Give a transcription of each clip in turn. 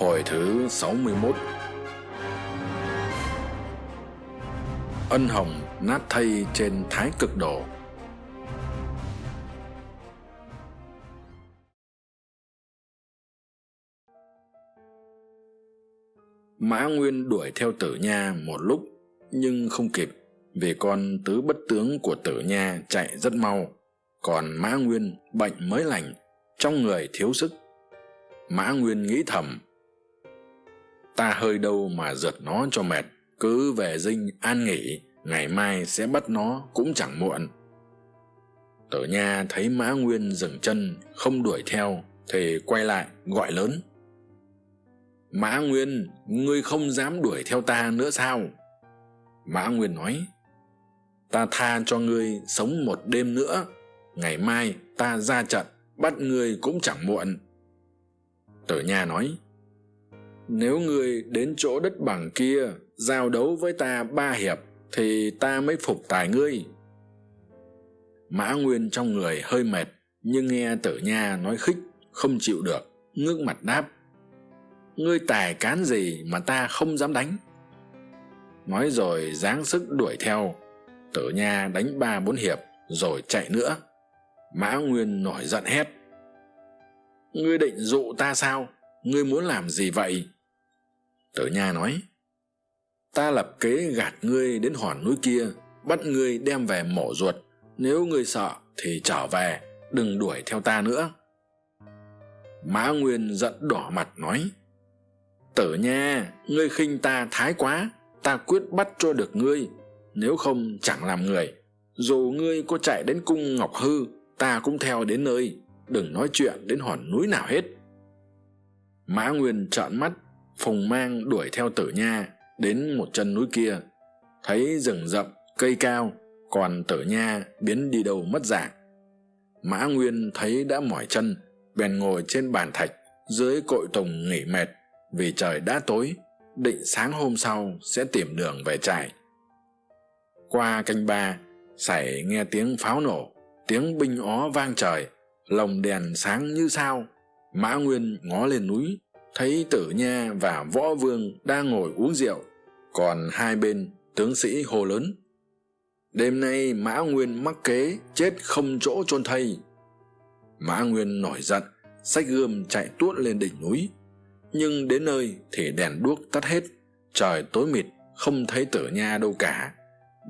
Hồi thứ sáu mươi 61 Ân hồng nát thay trên thái cực đồ Mã Nguyên đuổi theo tử nha một lúc, nhưng không kịp, vì con tứ bất tướng của tử nha chạy rất mau. Còn mã nguyên bệnh mới lành, trong người thiếu sức. Mã nguyên nghĩ thầm ta hơi đâu mà giật nó cho mệt. Cứ về dinh an nghỉ, ngày mai sẽ bắt nó cũng chẳng muộn. Tử nha thấy mã nguyên dừng chân, không đuổi theo thì quay lại, gọi lớn. Mã nguyên, ngươi không dám đuổi theo ta nữa sao? Mã nguyên nói, ta tha cho ngươi sống một đêm nữa, ngày mai ta ra trận, bắt ngươi cũng chẳng muộn. Tử nha nói nếu ngươi đến chỗ đất bằng kia, giao đấu với ta ba hiệp, thì ta mới phục tài ngươi. Mã nguyên trong người hơi mệt, nhưng nghe tử nha nói khích, không chịu được, ngước mặt đáp. Ngươi tài cán gì mà ta không dám đánh? Nói rồi giáng sức đuổi theo. Tử nha đánh ba bốn hiệp, rồi chạy nữa. Mã nguyên nổi giận hét. Ngươi định dụ ta sao? Ngươi muốn làm gì vậy? Tử nha nói, ta lập kế gạt ngươi đến hòn núi kia, bắt ngươi đem về mổ ruột. Nếu ngươi sợ thì trở về, đừng đuổi theo ta nữa. Mã nguyên giận đỏ mặt nói, tử nha, ngươi khinh ta thái quá, ta quyết bắt cho được ngươi. Nếu không chẳng làm người. Dù ngươi có chạy đến cung ngọc hư, ta cũng theo đến nơi. Đừng nói chuyện đến hòn núi nào hết. Mã nguyên trợn mắt phùng mang đuổi theo tử nha đến một chân núi kia. Thấy rừng rậm, cây cao, còn tử nha biến đi đâu mất dạng. Mã nguyên thấy đã mỏi chân, bèn ngồi trên bàn thạch dưới cội tùng nghỉ mệt vì trời đã tối, định sáng hôm sau sẽ tìm đường về trại. Qua canh ba, sảy nghe tiếng pháo nổ, tiếng binh ó vang trời, lồng đèn sáng như sao. Mã nguyên ngó lên núi thấy tử nha và võ vương đang ngồi uống rượu, còn hai bên tướng sĩ hô lớn, đêm nay mã nguyên mắc kế, chết không chỗ chôn thây mã nguyên nổi giận, xách gươm chạy tuốt lên đỉnh núi. Nhưng đến nơi thì đèn đuốc tắt hết, trời tối mịt, không thấy tử nha đâu cả.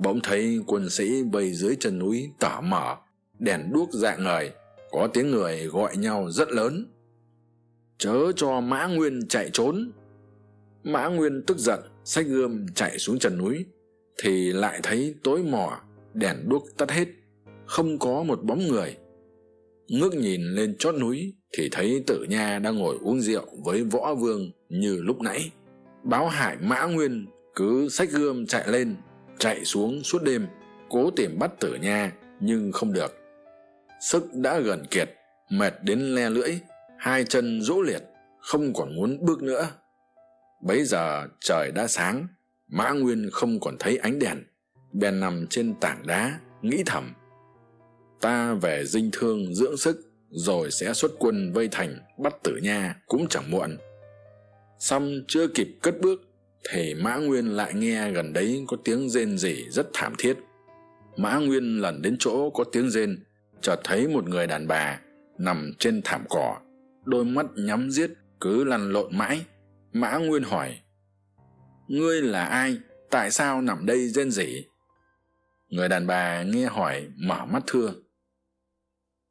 Bỗng thấy quân sĩ vây dưới chân núi tở mở, đèn đuốc dạng ngời, có tiếng người gọi nhau rất lớn chớ cho mã nguyên chạy trốn. Mã nguyên tức giận, xách gươm chạy xuống trần núi, thì lại thấy tối mò, đèn đuốc tắt hết, không có một bóng người. Ngước nhìn lên chót núi thì thấy tử nha đang ngồi uống rượu với võ vương như lúc nãy. Báo hải mã nguyên, cứ xách gươm chạy lên, chạy xuống suốt đêm, cố tìm bắt tử nha, nhưng không được. Sức đã gần kiệt, mệt đến le lưỡi hai chân rỗ liệt, không còn muốn bước nữa. Bấy giờ trời đã sáng, mã nguyên không còn thấy ánh đèn. Bèn nằm trên tảng đá, nghĩ thầm. Ta về dinh thương dưỡng sức, rồi sẽ xuất quân vây thành bắt tử nha cũng chẳng muộn. Xong chưa kịp cất bước, thì mã nguyên lại nghe gần đấy có tiếng rên rỉ rất thảm thiết. Mã nguyên lần đến chỗ có tiếng rên, chợt thấy một người đàn bà nằm trên thảm cỏ đôi mắt nhắm giết, cứ lăn lộn mãi. Mã nguyên hỏi, ngươi là ai? Tại sao nằm đây rên rỉ? Người đàn bà nghe hỏi, mở mắt thưa,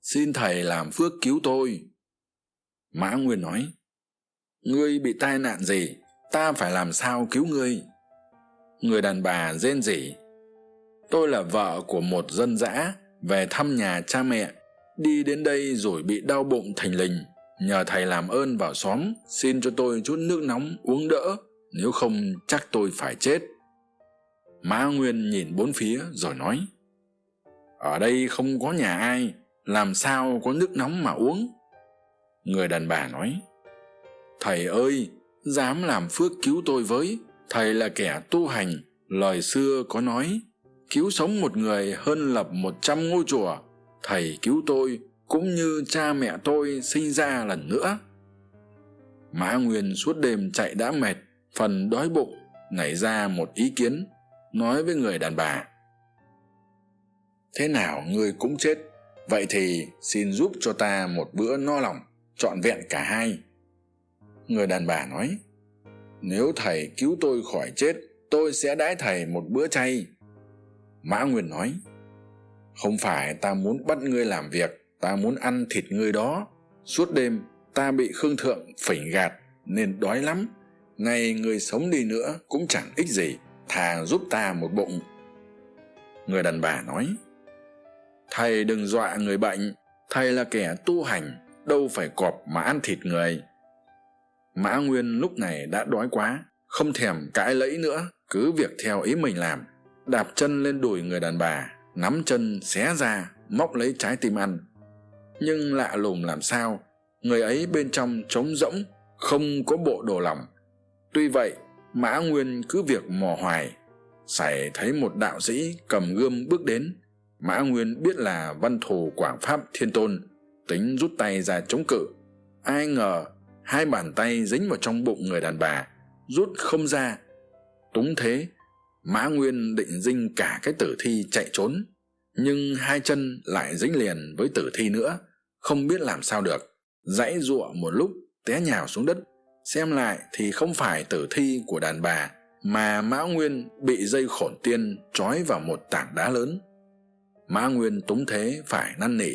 xin thầy làm phước cứu tôi. Mã nguyên nói, ngươi bị tai nạn gì? Ta phải làm sao cứu ngươi? Người đàn bà rên rỉ, tôi là vợ của một dân dã về thăm nhà cha mẹ, đi đến đây rồi bị đau bụng thình lình nhờ thầy làm ơn vào xóm, xin cho tôi chút nước nóng uống đỡ, nếu không chắc tôi phải chết. Mã nguyên nhìn bốn phía rồi nói, ở đây không có nhà ai, làm sao có nước nóng mà uống? Người đàn bà nói, thầy ơi, dám làm phước cứu tôi với, thầy là kẻ tu hành, lời xưa có nói, cứu sống một người hơn lập một trăm ngôi chùa, thầy cứu tôi cũng như cha mẹ tôi sinh ra lần nữa. Mã nguyên suốt đêm chạy đã mệt, phần đói bụng, nảy ra một ý kiến, nói với người đàn bà. Thế nào ngươi cũng chết, vậy thì xin giúp cho ta một bữa no lòng, trọn vẹn cả hai. Người đàn bà nói, nếu thầy cứu tôi khỏi chết, tôi sẽ đãi thầy một bữa chay. Mã nguyên nói, không phải ta muốn bắt ngươi làm việc ta muốn ăn thịt ngươi đó. Suốt đêm, ta bị khương thượng phỉnh gạt, nên đói lắm. Nay ngươi sống đi nữa cũng chẳng ích gì, thà giúp ta một bụng. Người đàn bà nói, thầy đừng dọa người bệnh, thầy là kẻ tu hành, đâu phải cọp mà ăn thịt người. Mã nguyên lúc này đã đói quá, không thèm cãi lẫy nữa, cứ việc theo ý mình làm, đạp chân lên đùi người đàn bà, nắm chân xé ra, móc lấy trái tim ăn nhưng lạ lùng làm sao, người ấy bên trong trống rỗng, không có bộ đồ lòng tuy vậy, mã nguyên cứ việc mò hoài sảy thấy một đạo sĩ cầm gươm bước đến. Mã nguyên biết là văn thù quảng pháp thiên tôn, tính rút tay ra chống cự. Ai ngờ, hai bàn tay dính vào trong bụng người đàn bà, rút không ra. Túng thế, mã nguyên định dinh cả cái tử thi chạy trốn, nhưng hai chân lại dính liền với tử thi nữa không biết làm sao được. Dãy giụa một lúc té nhào xuống đất. Xem lại thì không phải tử thi của đàn bà, mà mã nguyên bị dây khổn tiên trói vào một tảng đá lớn. Mã nguyên túng thế phải năn nỉ.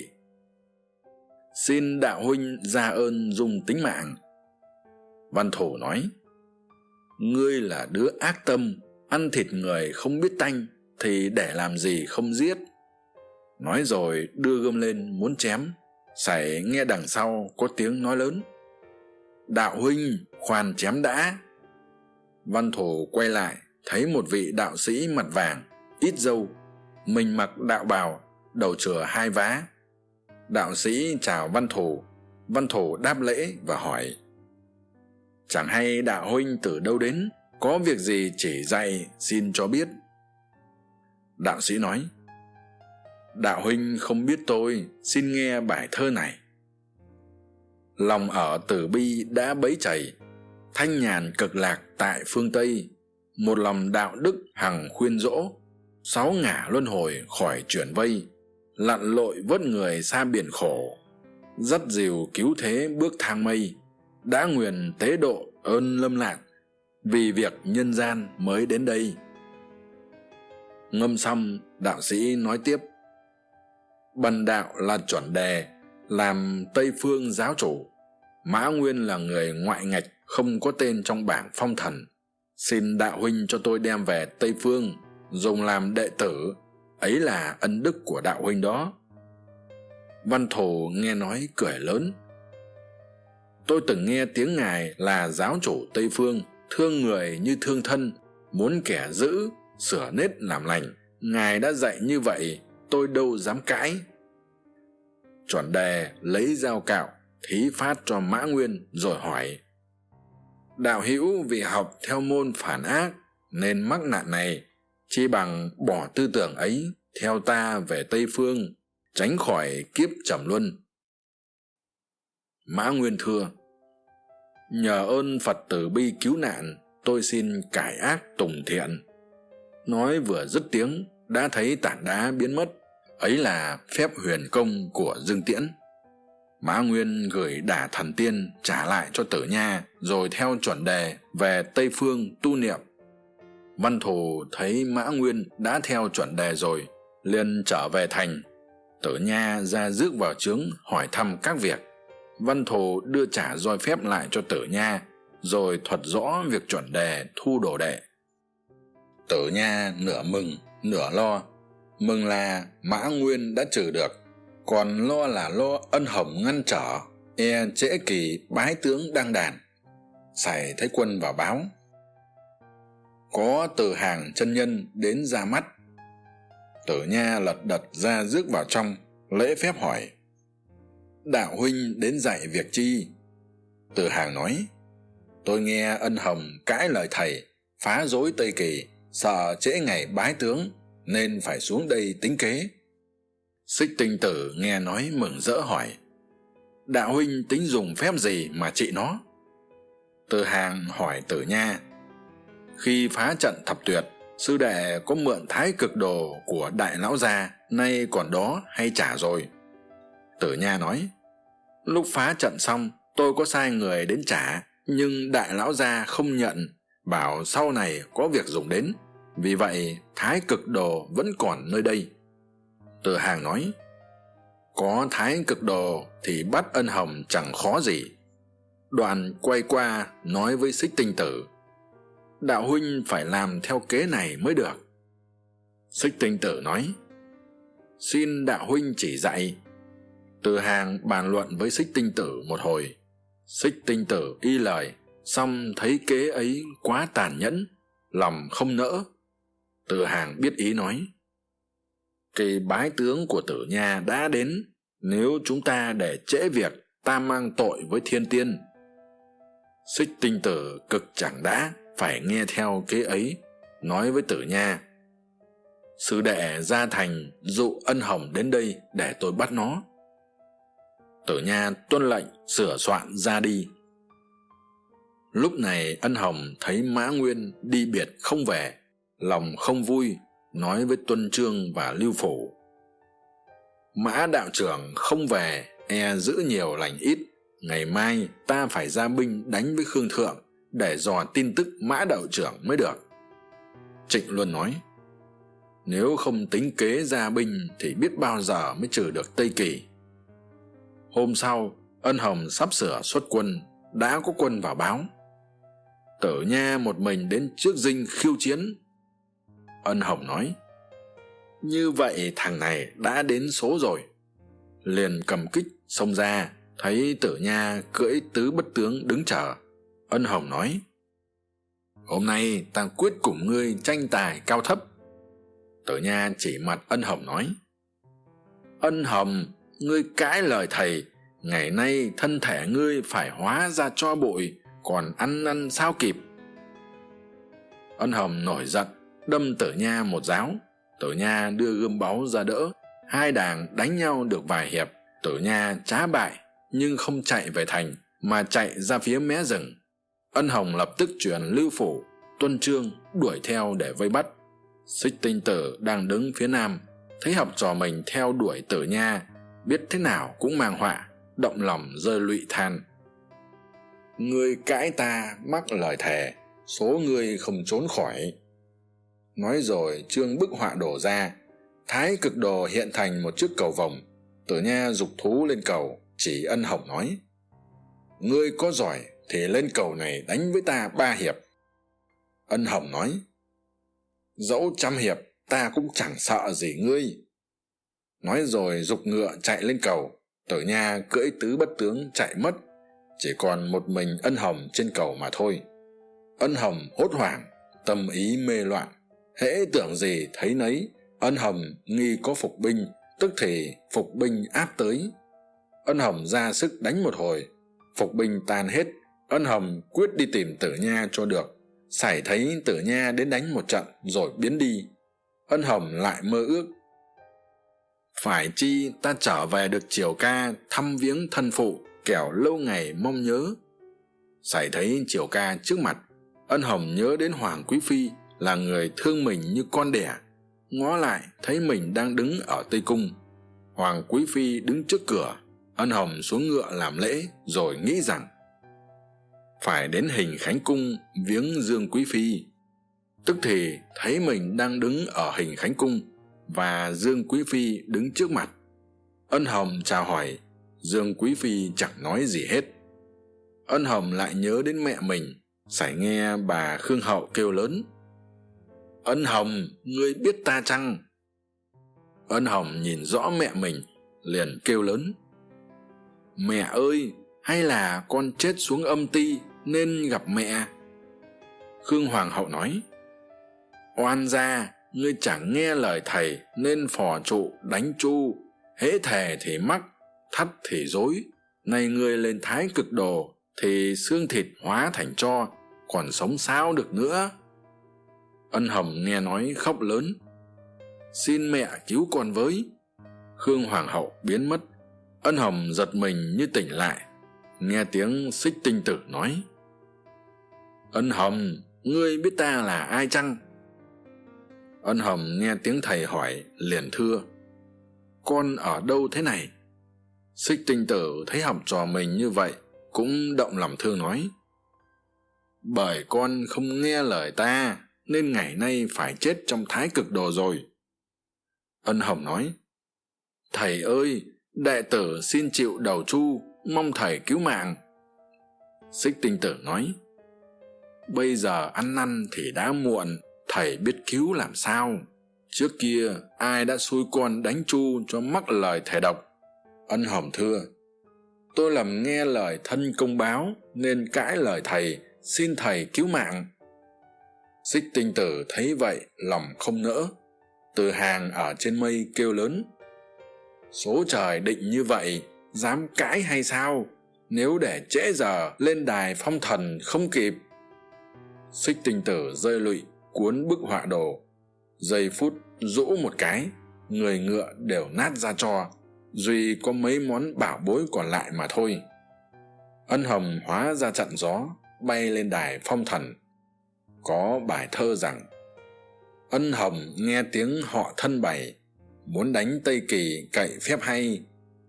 Xin đạo huynh ra ơn dùng tính mạng. Văn thủ nói, ngươi là đứa ác tâm, ăn thịt người không biết tanh thì để làm gì không giết. Nói rồi đưa gươm lên muốn chém sảy nghe đằng sau có tiếng nói lớn. Đạo huynh, khoan chém đã. Văn thổ quay lại, thấy một vị đạo sĩ mặt vàng, ít dâu. Mình mặc đạo bào, đầu chừa hai vá. Đạo sĩ chào văn thổ. Văn thổ đáp lễ và hỏi. Chẳng hay đạo huynh từ đâu đến, có việc gì chỉ dạy xin cho biết? Đạo sĩ nói đạo huynh không biết tôi, xin nghe bài thơ này. Lòng ở tử bi đã bấy chảy, thanh nhàn cực lạc tại phương tây, một lòng đạo đức hằng khuyên dỗ sáu ngả luân hồi khỏi chuyển vây, lặn lội vớt người xa biển khổ, dắt dìu cứu thế bước thang mây, đã nguyền tế độ ơn lâm lạc vì việc nhân gian mới đến đây. Ngâm xong, đạo sĩ nói tiếp bần đạo là chuẩn đề, làm tây phương giáo chủ. Mã nguyên là người ngoại ngạch không có tên trong bảng phong thần. Xin đạo huynh cho tôi đem về tây phương, dùng làm đệ tử. Ấy là ân đức của đạo huynh đó. Văn thù nghe nói cười lớn. Tôi từng nghe tiếng ngài là giáo chủ tây phương, thương người như thương thân, muốn kẻ giữ, sửa nết làm lành. Ngài đã dạy như vậy tôi đâu dám cãi. Chuẩn đề lấy dao cạo thí phát cho mã nguyên rồi hỏi. Đạo hữu vì học theo môn phản ác, nên mắc nạn này, chi bằng bỏ tư tưởng ấy theo ta về tây phương, tránh khỏi kiếp trầm luân. Mã nguyên thưa, nhờ ơn phật tử bi cứu nạn, tôi xin cải ác tùng thiện. Nói vừa dứt tiếng, đã thấy tảng đá biến mất ấy là phép huyền công của dương tiễn. Mã nguyên gửi đả thần tiên trả lại cho tử nha, rồi theo chuẩn đề về tây phương tu niệm. Văn thù thấy mã nguyên đã theo chuẩn đề rồi, liền trở về thành. Tử nha ra rước vào trướng hỏi thăm các việc. Văn thù đưa trả roi phép lại cho tử nha, rồi thuật rõ việc chuẩn đề thu đồ đệ. Tử nha nửa mừng, nửa lo mừng là mã nguyên đã trừ được. Còn lo là lo ân hồng ngăn trở e trễ kỳ bái tướng đăng đàn. Sài thấy quân vào báo. Có từ hàng chân nhân đến ra mắt. Tử nha lật đật ra rước vào trong, lễ phép hỏi. Đạo huynh đến dạy việc chi? Từ hàng nói. Tôi nghe ân hồng cãi lời thầy, phá rối tây kỳ, sợ trễ ngày bái tướng nên phải xuống đây tính kế. Xích tinh tử nghe nói mừng rỡ hỏi, đạo huynh tính dùng phép gì mà trị nó? Từ hàng hỏi tử nha, khi phá trận thập tuyệt, sư đệ có mượn thái cực đồ của đại lão gia nay còn đó hay trả rồi? Tử nha nói, lúc phá trận xong, tôi có sai người đến trả, nhưng đại lão gia không nhận, bảo sau này có việc dùng đến vì vậy, thái cực đồ vẫn còn nơi đây. Từ hàng nói, có thái cực đồ thì bắt ân hồng chẳng khó gì. Đoàn quay qua nói với xích tinh tử, đạo huynh phải làm theo kế này mới được. Xích tinh tử nói, xin đạo huynh chỉ dạy. Từ hàng bàn luận với xích tinh tử một hồi. Xích tinh tử y lời, xong thấy kế ấy quá tàn nhẫn, lòng không nỡ từ hàng biết ý nói kỳ bái tướng của tử nha đã đến, nếu chúng ta để trễ việc ta mang tội với thiên tiên. Xích tinh tử cực chẳng đã, phải nghe theo kế ấy, nói với tử nha, sư đệ ra thành dụ ân hồng đến đây để tôi bắt nó. Tử nha tuân lệnh sửa soạn ra đi. Lúc này ân hồng thấy mã nguyên đi biệt không về lòng không vui, nói với tuân trương và lưu phủ. Mã đạo trưởng không về e giữ nhiều lành ít. Ngày mai ta phải ra binh đánh với khương thượng để dò tin tức mã đạo trưởng mới được. Trịnh luân nói, nếu không tính kế ra binh thì biết bao giờ mới trừ được tây kỳ. Hôm sau, ân hồng sắp sửa xuất quân, đã có quân vào báo. Tử nha một mình đến trước dinh khiêu chiến ân hồng nói, như vậy thằng này đã đến số rồi. Liền cầm kích xông ra, thấy tử nha cưỡi tứ bất tướng đứng chờ. Ân hồng nói, hôm nay ta quyết cùng ngươi tranh tài cao thấp. Tử nha chỉ mặt ân hồng nói, ân hồng, ngươi cãi lời thầy, ngày nay thân thể ngươi phải hóa ra cho bụi, còn ăn ăn sao kịp? Ân hồng nổi giận đâm tử nha một giáo. Tử nha đưa gươm báu ra đỡ. Hai đảng đánh nhau được vài hiệp. Tử nha trá bại, nhưng không chạy về thành, mà chạy ra phía mé rừng. Ân hồng lập tức chuyển lưu phủ, tuân trương đuổi theo để vây bắt. Xích tinh tử đang đứng phía nam, thấy học trò mình theo đuổi tử nha, biết thế nào cũng mang họa, động lòng rơi lụy than. Ngươi cãi ta mắc lời thề, số ngươi không trốn khỏi nói rồi trương bức họa đổ ra. Thái cực đồ hiện thành một chiếc cầu vồng. Tử nha g ụ c thú lên cầu, chỉ ân hồng nói, ngươi có giỏi thì lên cầu này đánh với ta ba hiệp. Ân hồng nói, dẫu trăm hiệp, ta cũng chẳng sợ gì ngươi. Nói rồi g ụ c ngựa chạy lên cầu. Tử nha cưỡi tứ bất tướng chạy mất. Chỉ còn một mình ân hồng trên cầu mà thôi. Ân hồng hốt hoảng, tâm ý mê loạn hễ tưởng gì thấy nấy, ân hồng nghi có phục binh, tức thì phục binh áp tới. Ân hồng ra sức đánh một hồi, phục binh tan hết. Ân hồng quyết đi tìm tử nha cho được. Sải thấy tử nha đến đánh một trận rồi biến đi. Ân hồng lại mơ ước. Phải chi ta trở về được triều ca thăm viếng thân phụ, kẻo lâu ngày mong nhớ. Sải thấy triều ca trước mặt, ân hồng nhớ đến hoàng quý phi là người thương mình như con đẻ, ngó lại thấy mình đang đứng ở tây cung. Hoàng quý phi đứng trước cửa, ân hồng xuống ngựa làm lễ rồi nghĩ rằng, phải đến hình khánh cung viếng dương quý phi. Tức thì thấy mình đang đứng ở hình khánh cung và dương quý phi đứng trước mặt. Ân hồng chào hỏi, dương quý phi chẳng nói gì hết. Ân hồng lại nhớ đến mẹ mình, sải nghe bà khương hậu kêu lớn ân hồng, ngươi biết ta chăng? Ân hồng nhìn rõ mẹ mình, liền kêu lớn. Mẹ ơi, hay là con chết xuống âm ti nên gặp mẹ? Khương hoàng hậu nói. Oan gia, ngươi chẳng nghe lời thầy nên phò trụ đánh chu. Hễ thề thì mắc, thắt thì dối nay ngươi lên thái cực đồ thì xương thịt hóa thành cho, còn sống sao được nữa? Ân hồng nghe nói khóc lớn. Xin mẹ cứu con với. Khương hoàng hậu biến mất. Ân hồng giật mình như tỉnh lại, nghe tiếng xích tinh tử nói. Ân hồng, ngươi biết ta là ai chăng? Ân hồng nghe tiếng thầy hỏi, liền thưa. Con ở đâu thế này? Xích tinh tử thấy học trò mình như vậy, cũng động lòng thương nói. Bởi con không nghe lời ta nên ngày nay phải chết trong thái cực đồ rồi. Ân hồng nói, thầy ơi, đệ tử xin chịu đầu chu mong thầy cứu mạng. Xích tinh tử nói, bây giờ ăn năn thì đã muộn, thầy biết cứu làm sao. Trước kia, ai đã xui con đánh chu cho mắc lời thầy độc ân hồng thưa, tôi lầm nghe lời thân công báo, nên cãi lời thầy, xin thầy cứu mạng xích tinh tử thấy vậy, lòng không nỡ. Từ hàng ở trên mây kêu lớn, số trời định như vậy, dám cãi hay sao? Nếu để trễ giờ, lên đài phong thần không kịp. Xích tinh tử rơi lụy, cuốn bức họa đồ. Giây phút rũ một cái, người ngựa đều nát ra cho. Duy có mấy món bảo bối còn lại mà thôi. Ân hồng hóa ra chặn gió, bay lên đài phong thần có bài thơ rằng, ân hồng nghe tiếng họ thân bày, muốn đánh tây kỳ cậy phép hay,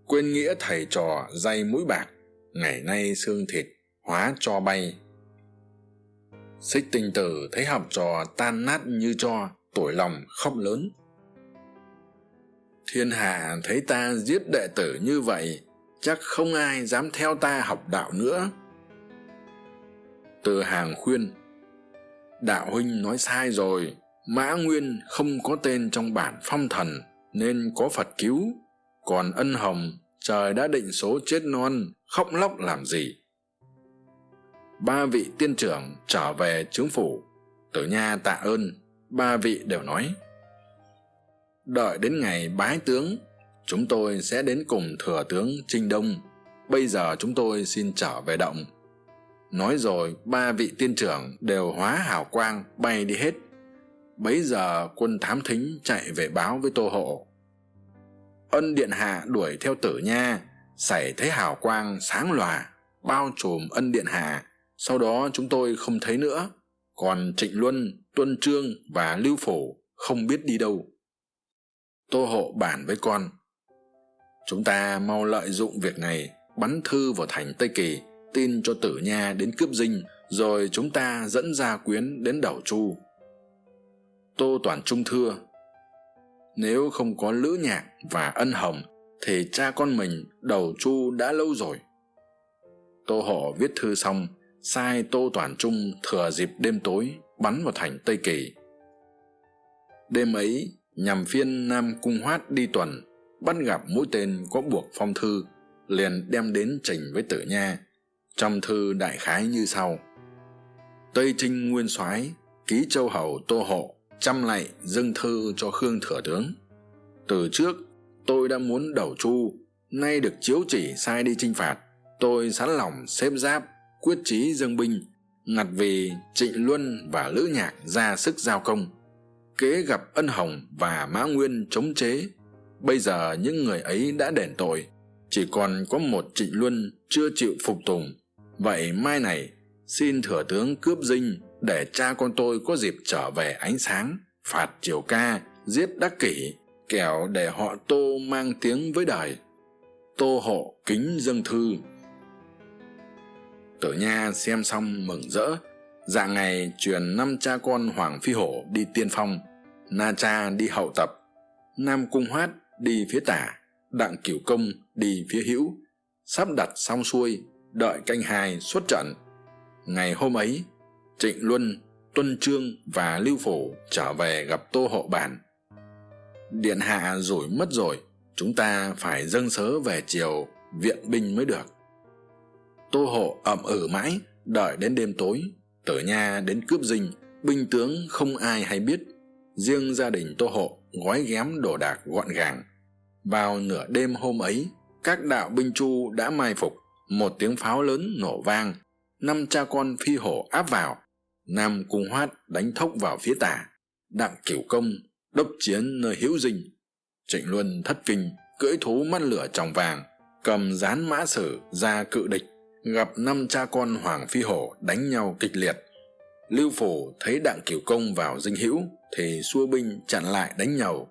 quên nghĩa thầy trò dây mũi bạc, ngày nay xương thịt hóa cho bay. Xích tinh tử thấy học trò tan nát như cho, tuổi lòng khóc lớn. Thiên hạ thấy ta giết đệ tử như vậy, chắc không ai dám theo ta học đạo nữa. Từ hàng khuyên đạo huynh nói sai rồi, mã nguyên không có tên trong bản phong thần, nên có phật cứu. Còn ân hồng, trời đã định số chết non, khóc lóc làm gì? Ba vị tiên trưởng trở về trướng phủ. Tử nha tạ ơn, ba vị đều nói. Đợi đến ngày bái tướng, chúng tôi sẽ đến cùng thừa tướng trinh đông. Bây giờ chúng tôi xin trở về động nói rồi, ba vị tiên trưởng đều hóa hào quang bay đi hết. Bấy giờ, quân thám thính chạy về báo với tô hộ. Ân điện hạ đuổi theo tử nha, xảy thấy hào quang sáng lòa, bao trùm ân điện hạ. Sau đó chúng tôi không thấy nữa, còn trịnh luân, tuân trương và lưu phổ không biết đi đâu. Tô hộ bản với con, chúng ta mau lợi dụng việc này, bắn thư vào thành tây kỳ tin cho tử nha đến cướp dinh, rồi chúng ta dẫn gia quyến đến đảo chu. Tô toàn trung thưa, nếu không có lữ nhạc và ân hồng, thì cha con mình đầu chu đã lâu rồi. Tô hổ viết thư xong, sai tô toàn trung thừa dịp đêm tối bắn vào thành tây kỳ. Đêm ấy, nhằm phiên nam cung hoát đi tuần, bắt gặp mũi tên có buộc phong thư, liền đem đến trình với tử nha trong thư đại khái như sau. Tây trinh nguyên soái ký châu hầu tô hộ chăm lạy dâng thư cho khương thừa tướng. Từ trước, tôi đã muốn đầu chu nay được chiếu chỉ sai đi chinh phạt. Tôi sẵn lòng xếp giáp, quyết chí dâng binh, ngặt vì trịnh luân và lữ nhạc ra sức giao công. Kế gặp ân hồng và mã nguyên chống chế. Bây giờ những người ấy đã đền tội, chỉ còn có một trịnh luân chưa chịu phục tùng vậy mai này, xin thừa tướng cướp dinh để cha con tôi có dịp trở về ánh sáng, phạt triều ca, giết đắc kỷ, kẻo để họ tô mang tiếng với đời. Tô hộ kính dâng thư. Tử nha xem xong mừng rỡ. Dạng ngày truyền năm cha con hoàng phi hổ đi tiên phong. Na cha đi hậu tập. Nam cung hoát đi phía tả. Đặng cửu công đi phía hữu. Sắp đặt xong xuôi đợi canh hai xuất trận. Ngày hôm ấy, trịnh luân, tuân trương và lưu phổ trở về gặp tô hộ bản. Điện hạ rủi mất rồi, chúng ta phải dâng sớ về chiều viện binh mới được. Tô hộ ậm ừ mãi, đợi đến đêm tối, tử nha đến cướp dinh, binh tướng không ai hay biết. Riêng gia đình tô hộ gói ghém đồ đạc gọn gàng. Vào nửa đêm hôm ấy, các đạo binh chu đã mai phục một tiếng pháo lớn nổ vang, năm cha con phi hổ áp vào, nam cung hoát đánh thốc vào phía tả, đặng cửu công đốc chiến nơi hữu dinh. Trịnh luân thất kinh, cưỡi thú mắt lửa tròng vàng, cầm dán mã sử ra cự địch, gặp năm cha con hoàng phi hổ đánh nhau kịch liệt. Lưu phủ thấy đặng cửu công vào dinh hữu thì xua binh chặn lại đánh nhau.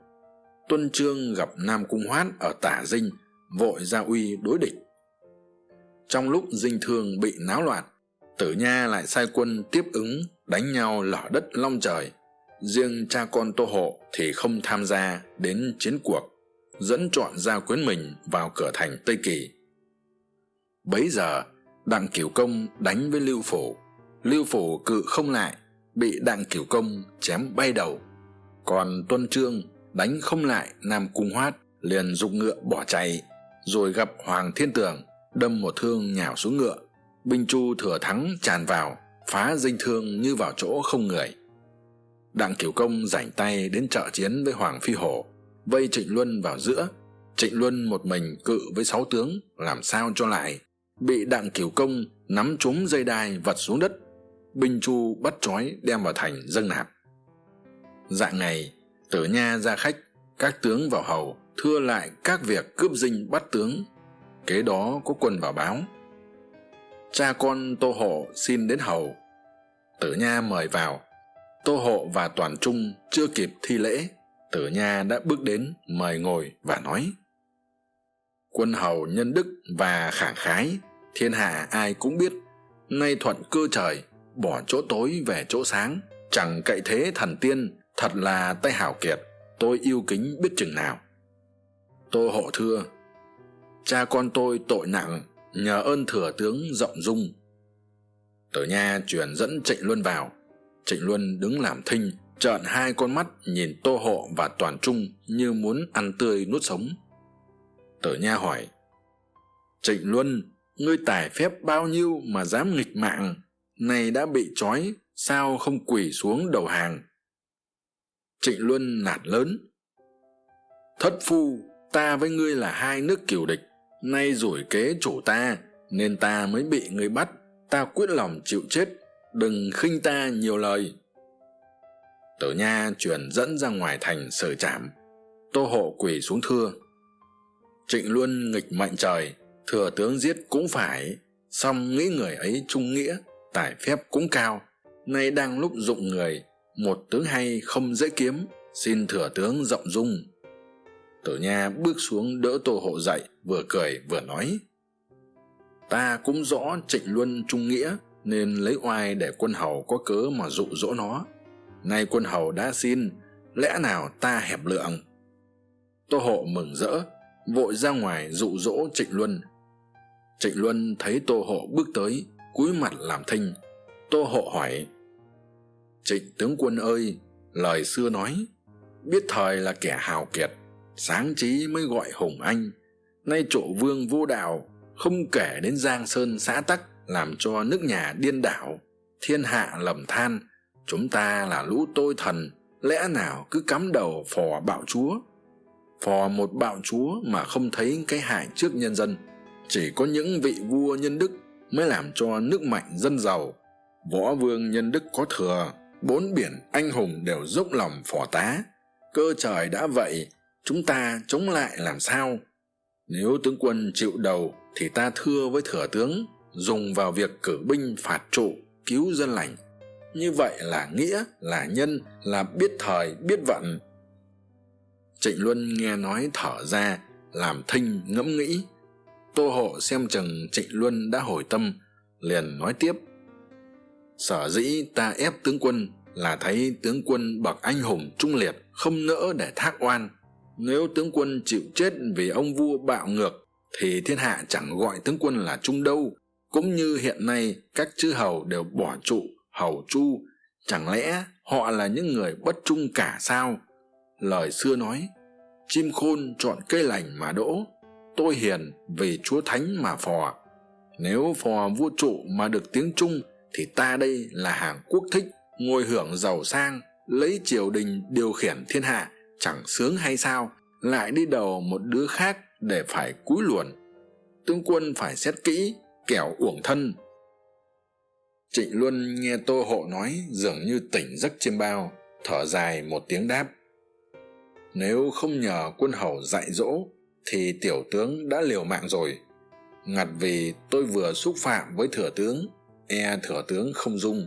Tuân trương gặp nam cung hoát ở tả dinh, vội ra uy đối địch trong lúc dinh thương bị náo loạn, tử nha lại sai quân tiếp ứng đánh nhau lở đất long trời. Riêng cha con tô hộ thì không tham gia đến chiến cuộc, dẫn chọn gia quyến mình vào cửa thành tây kỳ. Bấy giờ, đặng cửu công đánh với lưu phủ. Lưu phủ cự không lại, bị đặng cửu công chém bay đầu. Còn tuân trương đánh không lại nam cung hoát, liền g ngựa bỏ chạy, rồi gặp hoàng thiên tường đâm một thương nhào xuống ngựa. Binh chu thừa thắng tràn vào, phá dinh thương như vào chỗ không người. Đặng cửu công rảnh tay đến trợ chiến với hoàng phi hổ, vây trịnh luân vào giữa. Trịnh luân một mình cự với sáu tướng, làm sao cho lại? Bị đặng cửu công nắm trúng dây đai vật xuống đất, binh chu bắt trói đem vào thành dâng nạp. Dạng ngày, tử nha ra khách, các tướng vào hầu, thưa lại các việc cướp dinh bắt tướng kế đó có quân vào báo. Cha con tô hộ xin đến hầu. Tử nha mời vào. Tô hộ và toàn trung chưa kịp thi lễ, tử nha đã bước đến mời ngồi và nói, quân hầu nhân đức và khảng khái, thiên hạ ai cũng biết. Nay thuận cơ trời, bỏ chỗ tối về chỗ sáng. Chẳng cậy thế thần tiên, thật là tay hảo kiệt. Tôi yêu kính biết chừng nào. Tô hộ thưa cha con tôi tội nặng, nhờ ơn thừa tướng rộng dung. Tử nha truyền dẫn trịnh luân vào. Trịnh luân đứng làm thinh, trợn hai con mắt nhìn tô hộ và toàn trung như muốn ăn tươi nuốt sống. Tử nha hỏi, trịnh luân, ngươi tài phép bao nhiêu mà dám nghịch mạng? Này đã bị trói, sao không quỳ xuống đầu hàng? Trịnh luân nạt lớn, thất phu, ta với ngươi là hai nước cửu địch nay rủi kế chủ ta, nên ta mới bị người bắt. Ta quyết lòng chịu chết, đừng khinh ta nhiều lời. Tử nha truyền dẫn ra ngoài thành sở trảm. Tô hộ quỳ xuống thưa. Trịnh luân nghịch mệnh trời, thừa tướng giết cũng phải. Song nghĩ người ấy trung nghĩa, tài phép cũng cao. Nay đang lúc dụng người, một tướng hay không dễ kiếm. Xin thừa tướng rộng dung tử nha bước xuống đỡ tô hộ dậy, vừa cười vừa nói. Ta cũng rõ trịnh luân trung nghĩa, nên lấy oai để quân hầu có cớ mà dụ dỗ nó. Nay quân hầu đã xin, lẽ nào ta hẹp lượng tô hộ mừng rỡ, vội ra ngoài dụ dỗ trịnh luân. Trịnh luân thấy tô hộ bước tới, cúi mặt làm thinh. Tô hộ hỏi, trịnh tướng quân ơi, lời xưa nói, biết thời là kẻ hào kiệt sáng trí mới gọi hùng anh. Nay trộ vương vô đạo không kể đến giang sơn xã tắc làm cho nước nhà điên đảo, thiên hạ lầm than. Chúng ta là lũ tôi thần, lẽ nào cứ cắm đầu phò bạo chúa? Phò một bạo chúa mà không thấy cái hại trước nhân dân. Chỉ có những vị vua nhân đức mới làm cho nước mạnh dân giàu. Võ vương nhân đức có thừa, bốn biển anh hùng đều dốc lòng phò tá. Cơ trời đã vậy chúng ta chống lại làm sao? Nếu tướng quân chịu đầu thì ta thưa với thừa tướng, dùng vào việc cử binh phạt trụ, cứu dân lành. Như vậy là nghĩa, là nhân, là biết thời, biết vận. Trịnh luân nghe nói thở ra, làm thinh ngẫm nghĩ. Tô hộ xem chừng trịnh luân đã hồi tâm, liền nói tiếp. Sở dĩ ta ép tướng quân là thấy tướng quân bậc anh hùng trung liệt, không nỡ để thác oan nếu tướng quân chịu chết vì ông vua bạo ngược, thì thiên hạ chẳng gọi tướng quân là trung đâu. Cũng như hiện nay, các chư hầu đều bỏ trụ hầu chu. Chẳng lẽ họ là những người bất trung cả sao? Lời xưa nói, chim khôn chọn cây lành mà đỗ, tôi hiền vì chúa thánh mà phò. Nếu phò vua trụ mà được tiếng trung, thì ta đây là hàng quốc thích, ngồi hưởng giàu sang, lấy triều đình điều khiển thiên hạ chẳng sướng hay sao, lại đi đầu một đứa khác để phải cúi luồn. Tướng quân phải xét kỹ, kẻo uổng thân. Trịnh luân nghe tô hộ nói, dường như tỉnh giấc chiêm bao, thở dài một tiếng đáp. Nếu không nhờ quân hầu dạy dỗ, thì tiểu tướng đã liều mạng rồi. Ngặt vì tôi vừa xúc phạm với thừa tướng e thừa tướng không dung.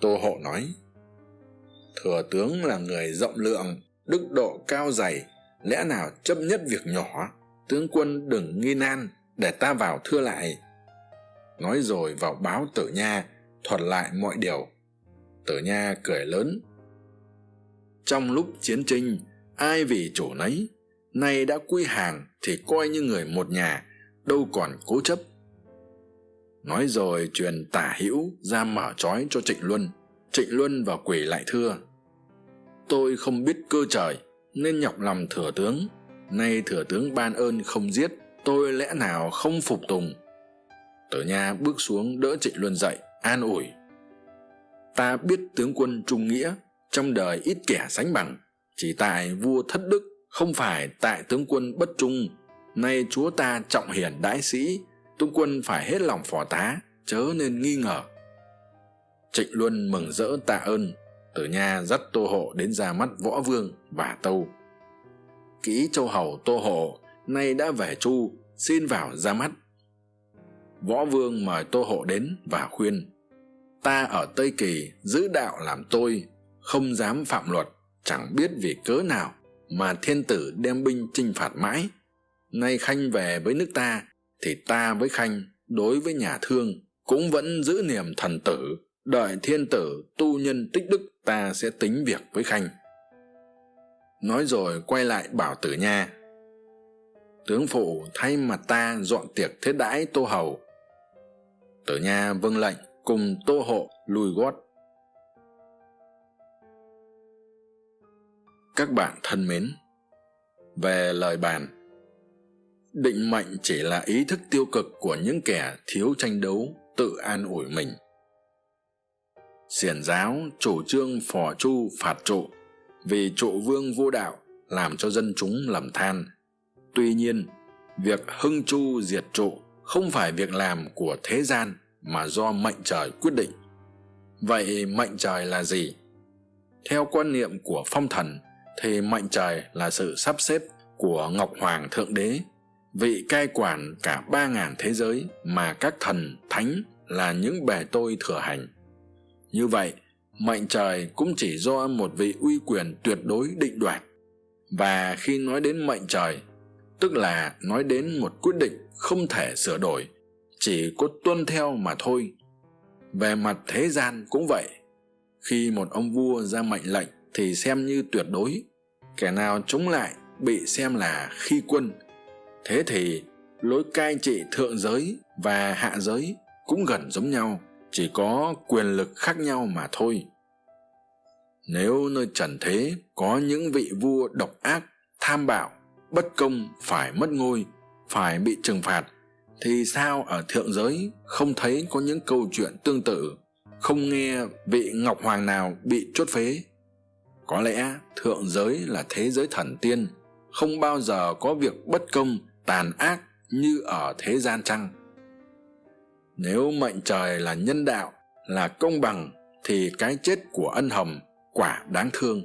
Tô hộ nói thừa tướng là người rộng lượng, đức độ cao dày, lẽ nào chấp nhất việc nhỏ? Tướng quân đừng nghi nan, để ta vào thưa lại. Nói rồi vào báo tử nha, thuật lại mọi điều. Tử nha cười lớn. Trong lúc chiến tranh, ai vì chủ nấy, nay đã quy hàng thì coi như người một nhà, đâu còn cố chấp. Nói rồi truyền tả hữu ra mở trói cho trịnh luân trịnh luân và quỳ lại thưa. Tôi không biết cơ trời, nên nhọc lòng thừa tướng. Nay thừa tướng ban ơn không giết, tôi lẽ nào không phục tùng? Tử nha bước xuống đỡ trịnh luân dậy, an ủi. Ta biết tướng quân trung nghĩa, trong đời ít kẻ sánh bằng. Chỉ tại vua thất đức, không phải tại tướng quân bất trung. Nay chúa ta trọng hiển đãi sĩ, tướng quân phải hết lòng phò tá, chớ nên nghi ngờ trịnh luân mừng rỡ tạ ơn tử nha dắt tô hộ đến ra mắt võ vương và tâu. Kỹ châu hầu tô hộ, nay đã về chu, xin vào ra mắt. Võ vương mời tô hộ đến và khuyên, ta ở tây kỳ, giữ đạo làm tôi, không dám phạm luật, chẳng biết vì cớ nào mà thiên tử đem binh chinh phạt mãi. Nay khanh về với nước ta, thì ta với khanh đối với nhà thương cũng vẫn giữ niềm thần tử đợi thiên tử, tu nhân tích đức, ta sẽ tính việc với khanh. Nói rồi quay lại bảo tử nha. Tướng phụ thay mặt ta dọn tiệc thế đãi tô hầu. Tử nha vâng lệnh cùng tô hộ lui gót. Các bạn thân mến, về lời bàn. Định mệnh chỉ là ý thức tiêu cực của những kẻ thiếu tranh đấu, tự an ủi mình xiển giáo, chủ trương, phò chu, phạt trụ, vì trụ vương vô đạo, làm cho dân chúng lầm than. Tuy nhiên, việc hưng chu diệt trụ không phải việc làm của thế gian mà do mệnh trời quyết định. Vậy mệnh trời là gì? Theo quan niệm của phong thần, thì mệnh trời là sự sắp xếp của ngọc hoàng thượng đế, vị cai quản cả ba ngàn thế giới mà các thần, thánh là những bề tôi thừa hành như vậy, mệnh trời cũng chỉ do một vị uy quyền tuyệt đối định đoạt. Và khi nói đến mệnh trời, tức là nói đến một quyết định không thể sửa đổi, chỉ có tuân theo mà thôi. Về mặt thế gian cũng vậy. Khi một ông vua ra mệnh lệnh thì xem như tuyệt đối, kẻ nào chống lại bị xem là khi quân. Thế thì lối cai trị thượng giới và hạ giới cũng gần giống nhau chỉ có quyền lực khác nhau mà thôi. Nếu nơi trần thế có những vị vua độc ác, tham bạo, bất công phải mất ngôi, phải bị trừng phạt, thì sao ở thượng giới không thấy có những câu chuyện tương tự, không nghe vị ngọc hoàng nào bị chốt phế? Có lẽ thượng giới là thế giới thần tiên, không bao giờ có việc bất công, tàn ác như ở thế gian chăng? Nếu mệnh trời là nhân đạo, là công bằng, thì cái chết của ân hầm quả đáng thương.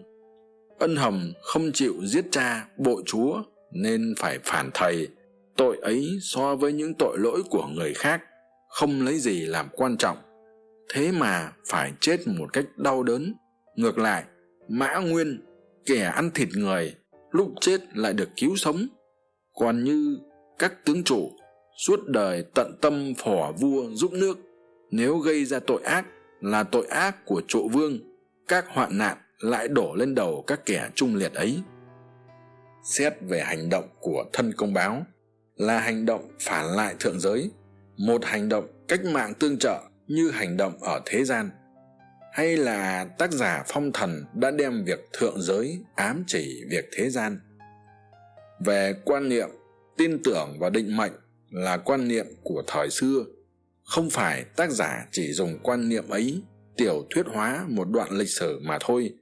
Ân hầm không chịu giết cha bộ chúa, nên phải phản thầy. Tội ấy so với những tội lỗi của người khác, không lấy gì làm quan trọng. Thế mà phải chết một cách đau đớn. Ngược lại, mã nguyên, kẻ ăn thịt người, lúc chết lại được cứu sống. Còn như các tướng chủ suốt đời tận tâm phỏ vua giúp nước. Nếu gây ra tội ác là tội ác của trộ vương, các hoạn nạn lại đổ lên đầu các kẻ trung liệt ấy. Xét về hành động của thân công báo, là hành động phản lại thượng giới, một hành động cách mạng tương trợ như hành động ở thế gian, hay là tác giả phong thần đã đem việc thượng giới ám chỉ việc thế gian. Về quan niệm, tin tưởng và định mệnh là quan niệm của thời xưa. Không phải tác giả chỉ dùng quan niệm ấy tiểu thuyết hóa một đoạn lịch sử mà thôi.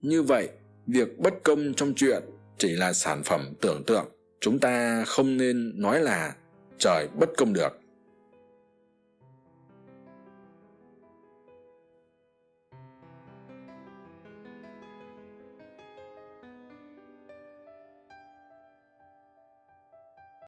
Như vậy, việc bất công trong chuyện chỉ là sản phẩm tưởng tượng. Chúng ta không nên nói là trời bất công được.